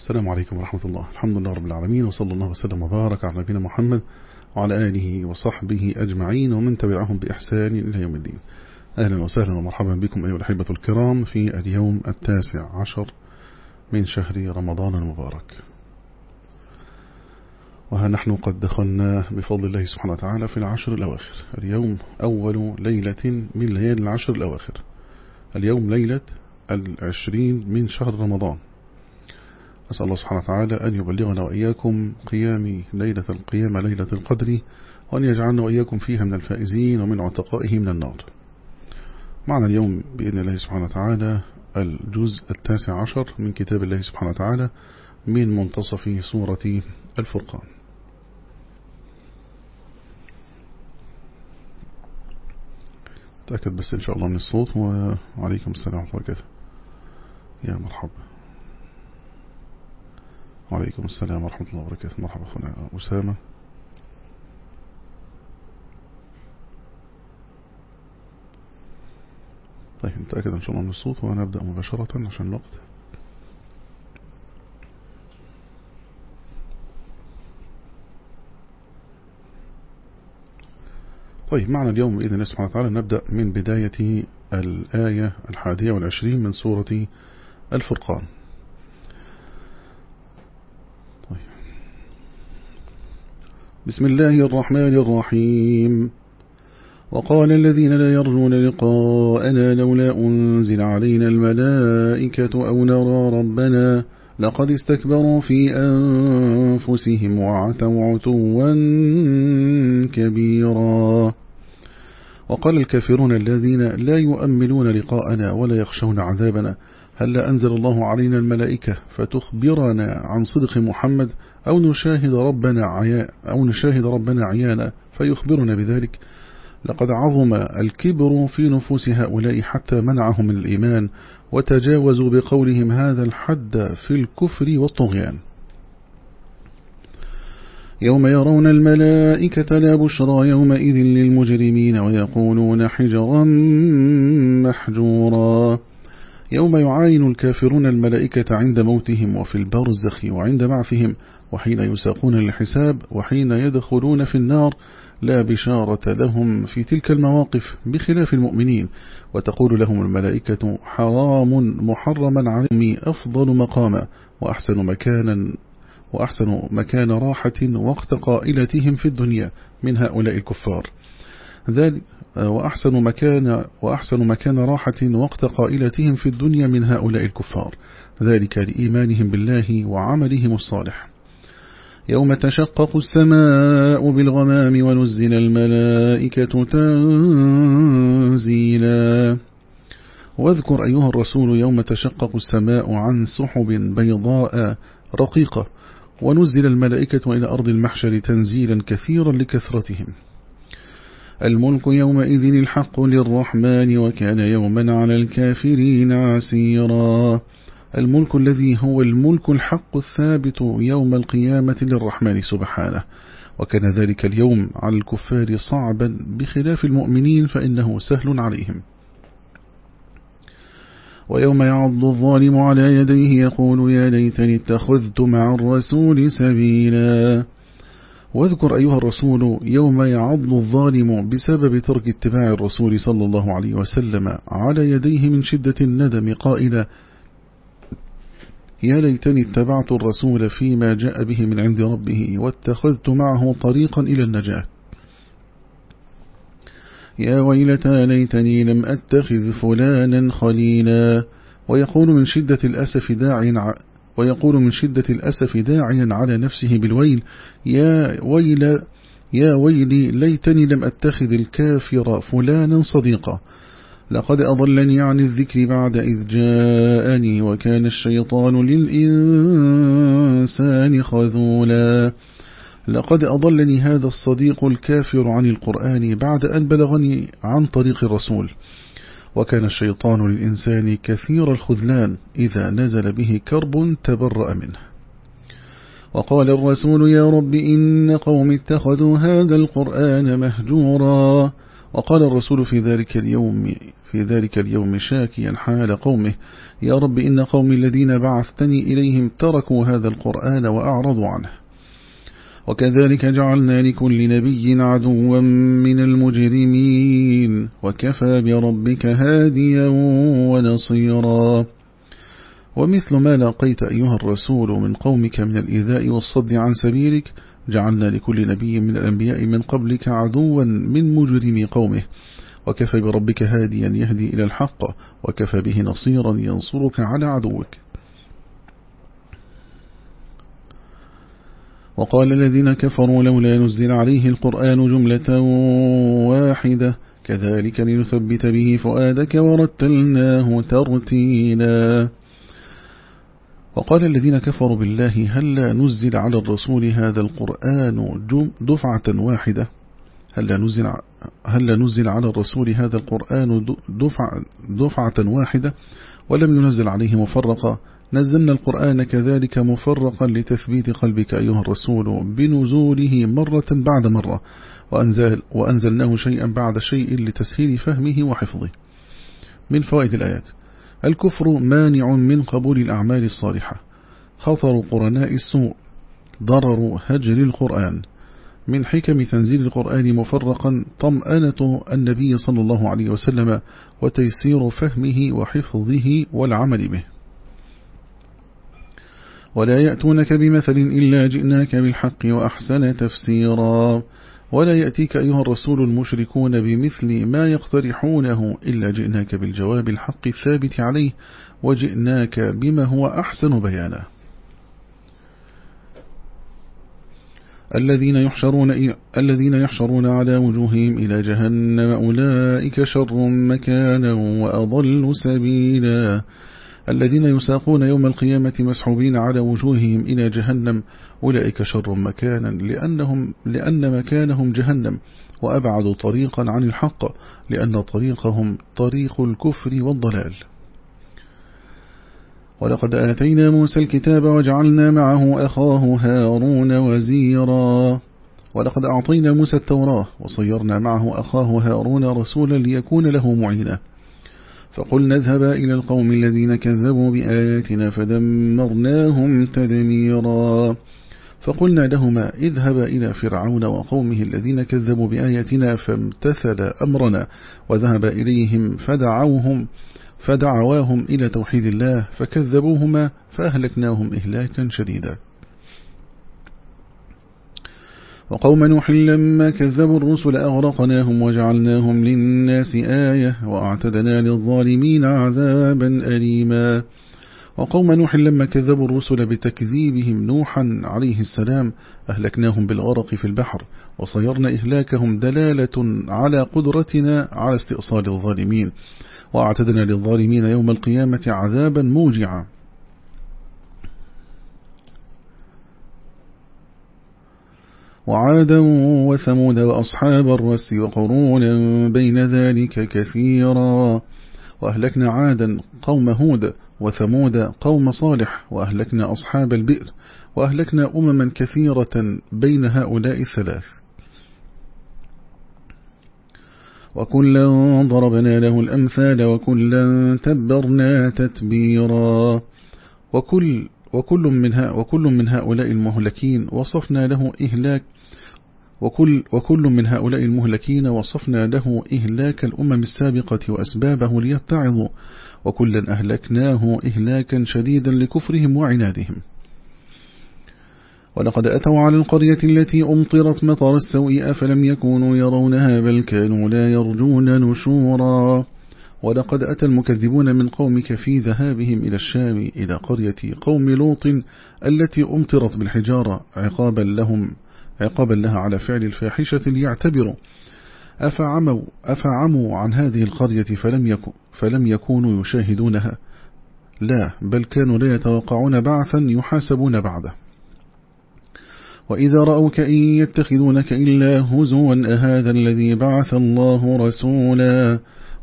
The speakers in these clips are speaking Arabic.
السلام عليكم ورحمة الله. الحمد لله رب العالمين وصلى الله وسلم وبارك على نبينا محمد وعلى آله وصحبه أجمعين ومن تبعهم بإحسان إلى يوم الدين. أهلا وسهلا ومرحبا بكم أيها الأحبة الكرام في اليوم التاسع عشر من شهر رمضان المبارك. وها نحن قد دخلنا بفضل الله سبحانه وتعالى في العشر الأواخر. اليوم أول ليلة من ليالي العشر الأواخر. اليوم ليلة العشرين من شهر رمضان. أسأل الله سبحانه وتعالى أن يبلغنا وإياكم قيام ليلة القيامة ليلة القدر وأن يجعلنا وإياكم فيها من الفائزين ومن عتقائه من النار. معنا اليوم بإذن الله سبحانه وتعالى الجزء التاسع عشر من كتاب الله سبحانه وتعالى من منتصف سورة الفرقان. تأكد بس إن شاء الله من الصوت وعليكم السلام ورحمة الله وبركاته. يا مرحبا. وعليكم السلام ورحمة الله وبركاته. مرحبا أخونا أسامة. طيب نتأكد إن شاء الله من الصوت ونبدأ مباشرة عشان الوقت. طيب معنا اليوم بإذن الله سبحانه وتعالى نبدأ من بداية الآية الحادية والعشرين من سورة الفرقان طيب. بسم الله الرحمن الرحيم. وقال الذين لا يرجون لقاءنا لولا أنزل علينا الملائكة أو نرى ربنا لقد استكبروا في أنفسهم وعتوا عتوا كبيرا. وقال الكافرون الذين لا يؤملون لقاءنا ولا يخشون عذابنا. هل أنزل الله علينا الملائكة فتخبرنا عن صدق محمد أو نشاهد ربنا عيا أو نشاهد ربنا عيانا فيخبرنا بذلك؟ لقد عظم الكبر في نفوس هؤلاء حتى منعهم من الإيمان وتجاوزوا بقولهم هذا الحد في الكفر والطغيان. يوم يرون الملائكة لا بشرى يومئذ للمجرمين ويقولون حجرا محجورا. يوم يعاين الكافرون الملائكة عند موتهم وفي البرزخ وعند بعثهم وحين يساقون للحساب وحين يدخلون في النار لا بشارة لهم في تلك المواقف بخلاف المؤمنين. وتقول لهم الملائكة حرام محرما عليهم أفضل مقاما وأحسن مكانا وأحسن مكان راحة وقت قائلتهم في الدنيا من هؤلاء الكفار. ذلك وأحسن مكان وأحسن مكان راحة وقت قائلتهم في الدنيا من هؤلاء الكفار. ذلك لإيمانهم بالله وعملهم الصالح. يوم تشقق السماء بالغمام ونزل الملائكة تنزيلا. واذكر أيها الرسول يوم تشقق السماء عن سحب بيضاء رقيقة ونزل الملائكة إلى أرض المحشر تنزيلا كثيرا لكثرتهم. الملك يومئذ الحق للرحمن وكان يوما على الكافرين عسيرا. الملك الذي هو الملك الحق الثابت يوم القيامة للرحمن سبحانه. وكان ذلك اليوم على الكفار صعبا بخلاف المؤمنين فإنه سهل عليهم. ويوم يعض الظالم على يديه يقول يا ليتني اتخذت مع الرسول سبيلا. واذكر أيها الرسول يوم يعض الظالم بسبب ترك اتباع الرسول صلى الله عليه وسلم على يديه من شدة الندم قائلا يا ليتني اتبعت الرسول فيما جاء به من عند ربه واتخذت معه طريقا إلى النجاة. يا ويلتى ليتني لم أتخذ فلانا خليلا. ويقول من شدة الأسف داعيا ويقول من شدة الأسف داعيا على نفسه بالويل يا ويل يا ويلي ليتني لم أتخذ الكافر فلانا صديقا. لقد أضلني عن الذكر بعد إذ جاءني وكان الشيطان للإنسان خذولا. لقد أضلني هذا الصديق الكافر عن القرآن بعد أن بلغني عن طريق الرسول. وكان الشيطان للإنسان كثير الخذلان إذا نزل به كرب تبرأ منه. وقال الرسول يا رب إن قوم اتخذوا هذا القرآن مهجورا. وقال الرسول في ذلك اليوم في ذلك اليوم شاكيا حال قومه. يا رب إن قومي الذين بعثتني إليهم تركوا هذا القرآن وأعرضوا عنه. وكذلك جعلنا لكل نبي عدوا من المجرمين وكفى بربك هاديا ونصيرا. ومثل ما لاقيت أيها الرسول من قومك من الإذاء والصد عن سبيلك جعلنا لكل نبي من الأنبياء من قبلك عدوا من مجرم قومه. وكفى بربك هاديا يهدي إلى الحق وكفى به نصيرا ينصرك على عدوك. وقال الذين كفروا لولا نزل عليه القرآن جملة واحدة كذلك لنثبت به فؤادك ورتلناه ترتيلا. وقال الذين كفروا بالله هل نزل على الرسول هذا القرآن دفعة واحدة؟ هل نزل, هل نزل على الرسول هذا القرآن دفعة, دفعة واحدة ولم ينزل عليه مفرقا نزلنا القرآن كذلك مفرقا لتثبيت قلبك أيها الرسول بنزوله مرة بعد مرة. وأنزل وأنزلناه شيئا بعد شيء لتسهيل فهمه وحفظه. من فوائد الآيات. الكفر مانع من قبول الأعمال الصالحة. خطر قرناء السوء. ضرر هجر القرآن. من حكم تنزيل القرآن مفرقا طمأنة النبي صلى الله عليه وسلم وتيسير فهمه وحفظه والعمل به. ولا يأتونك بمثل إلا جئناك بالحق وأحسن تفسيرا. ولا يأتيك أيها الرسول المشركون بمثل ما يقترحونه إلا جئناك بالجواب الحق الثابت عليه وجئناك بما هو أحسن بيانا. الذين يحشرون الذين يحشرون على وجوههم إلى جهنم أولئك شر مكانا وأضل سبيلا. الذين يساقون يوم القيامة مسحوبين على وجوههم إلى جهنم أولئك شر مكانا لأنهم لأن مكانهم جهنم وأبعد طريقا عن الحق لأن طريقهم طريق الكفر والضلال. ولقد آتينا موسى الكتاب وجعلنا معه أخاه هارون وزيرا. ولقد أعطينا موسى التوراة وصيرنا معه أخاه هارون رسولا ليكون له معينا. فقل نذهب إلى القوم الذين كذبوا بآياتنا فدمرناهم تدميرا. فقلنا لهما اذهب إلى فرعون وقومه الذين كذبوا بآياتنا فامتثل أمرنا وذهب إليهم فدعوهم فدعواهم إلى توحيد الله فكذبوهما فأهلكناهم إهلاكا شديدا. وقوم نوح لما كذبوا الرسل أغرقناهم وجعلناهم للناس آية وأعتدنا للظالمين عذابا أليما. وقوم نوح لما كذبوا الرسل بتكذيبهم نوحا عليه السلام أهلكناهم بالغرق في البحر وصيرنا إهلاكهم دلالة على قدرتنا على استئصال الظالمين وأعتدنا للظالمين يوم القيامة عذابا موجعا. وعادا وثمود وأصحاب الرس وقرونا بين ذلك كثيرا. وأهلكنا عادا قوم هود وثمود قوم صالح. وأهلكنا أصحاب البئر. وأهلكنا أمما كثيرة بين هؤلاء الثلاث. وكلا ضربنا له الأمثال وكلا تبرنا تتبيرا. وكل وكل من, وكل من هؤلاء المهلكين وصفنا له إهلاك وكل, وكل من هؤلاء المهلكين وصفنا له إهلاك الأمم السابقة وأسبابه ليتعظوا وكلا أهلكناه إهلاكا شديدا لكفرهم وعنادهم. ولقد أتوا على القرية التي أمطرت مطر السوء أفلم يكونوا يرونها بل كانوا لا يرجون نشورا. ولقد أتى المكذبون من قومك في ذهابهم إلى الشام إلى قرية قوم لوط التي أمطرت بالحجارة عقابا لهم. عقابا لها على فعل الفاحشة ليعتبروا. أفعموا, أفعموا عن هذه القرية فلم, يكن فلم يكونوا يشاهدونها. لا بل كانوا لا يتوقعون بعثا يحاسبون بعده. وإذا رأوك إن يتخذونك إلا هزوا أهذا الذي بعث الله رسولا؟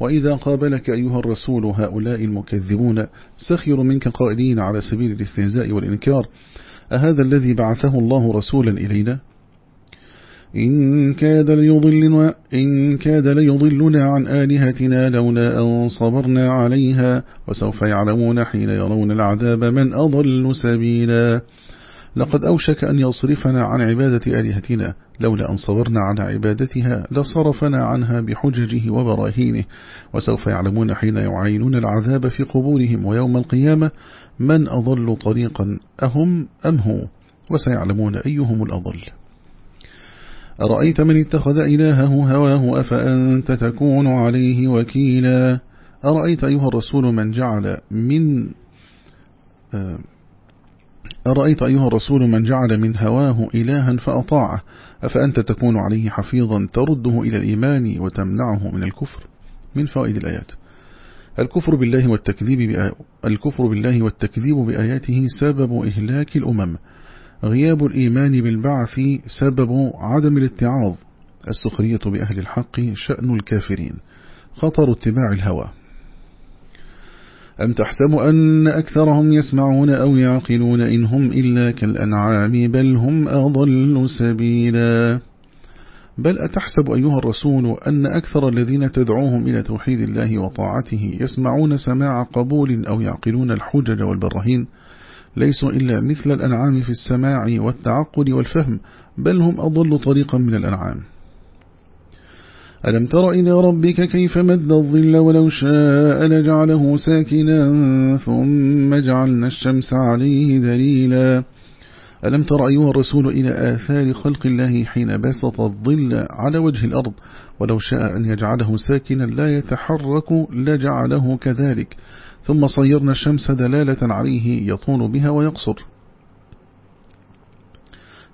وإذا قابلك أيها الرسول هؤلاء المكذبون سخر منك قائلين على سبيل الاستهزاء والإنكار. أهذا الذي بعثه الله رسولا إلينا؟ إن كاد ليضلنا, إن كاد ليضلنا عن آلهتنا لولا أن صبرنا عليها وسوف يعلمون حين يرون العذاب من أضل سبيلا. لقد أوشك أن يصرفنا عن عبادة آلهتنا لولا أن صبرنا على عبادتها لصرفنا عنها بحججه وبراهينه وسوف يعلمون حين يعاينون العذاب في قبورهم ويوم القيامة من أضل طريقا أهم أم هو وسيعلمون أيهم الأضل. أرأيت من اتخذ إلهه هواه أفأنت تكون عليه وكيلا؟ أرأيت أيها الرسول من جعل من آه، أرأيت أيها الرسول من جعل من هواه إلها فأطاعه أفأنت تكون عليه حفيظا ترده إلى الإيمان وتمنعه من الكفر؟ من فائد الآيات. الكفر بالله والتكذيب الكفر بالله والتكذيب بآياته سبب إهلاك الأمم. غياب الإيمان بالبعث سبب عدم الاتعاظ. السخرية بأهل الحق شأن الكافرين. خطر اتباع الهوى. أم تحسب أن أكثرهم يسمعون أو يعقلون إن هم إلا كالأنعام بل هم أضل سبيلا؟ بل أتحسب أيها الرسول أن أكثر الذين تدعوهم إلى توحيد الله وطاعته يسمعون سماع قبول أو يعقلون الحجج والبراهين؟ ليسوا إلا مثل الأنعام في السماع والتعقل والفهم بل هم أضل طريقا من الأنعام. ألم تر إلى ربك كيف مد الظل ولو شاء لجعله ساكنا ثم جعلنا الشمس عليه دليلا. ألم تر أيها الرسول إلى آثار خلق الله حين بسط الظل على وجه الأرض ولو شاء أن يجعله ساكنا لا يتحرك لجعله كذلك. ثم صيرنا الشمس دلالة عليه يطول بها ويقصر.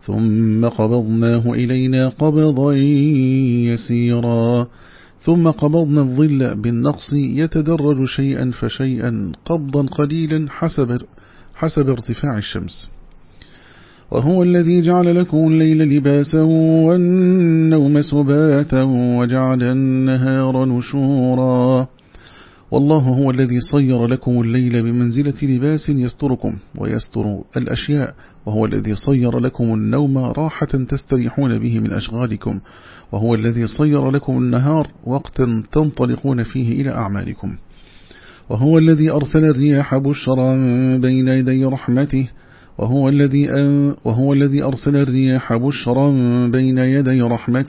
ثم قبضناه إلينا قبضا يسيرا. ثم قبضنا الظل بالنقص يتدرج شيئا فشيئا قبضا قليلا حسب, حسب ارتفاع الشمس. وهو الذي جعل لكم الليل لباسا والنوم سباتا وجعل النهار نشورا. والله هو الذي صير لكم الليل بمنزلة لباس يستركم ويستر الأشياء وهو الذي صير لكم النوم راحة تستريحون به من أشغالكم وهو الذي صير لكم النهار وقتا تنطلقون فيه إلى أعمالكم وهو الذي أرسل الرياح بشرا بين يدي رحمته وهو الذي, وهو الذي أرسل الرياح بشرا بين يدي رحمته